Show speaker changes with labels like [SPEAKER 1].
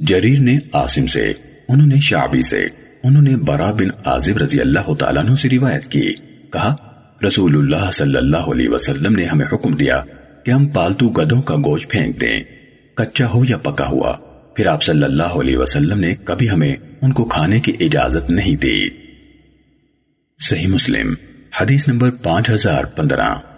[SPEAKER 1] جریر نے عاصم سے، انہوں نے شعبی سے، انہوں نے برا بن عازب رضی اللہ تعالیٰ عنہ سے روایت کی۔ کہا، رسول اللہ صلی اللہ علیہ وسلم نے ہمیں حکم دیا کہ ہم پالتو گدوں کا گوشت پھینک دیں، کچا ہو یا پکا ہوا۔ پھر آپ صلی اللہ علیہ وسلم نے کبھی ہمیں ان کو کھانے کی اجازت نہیں دی۔ صحیح مسلم، حدیث نمبر پانچ ہزار پندرہ۔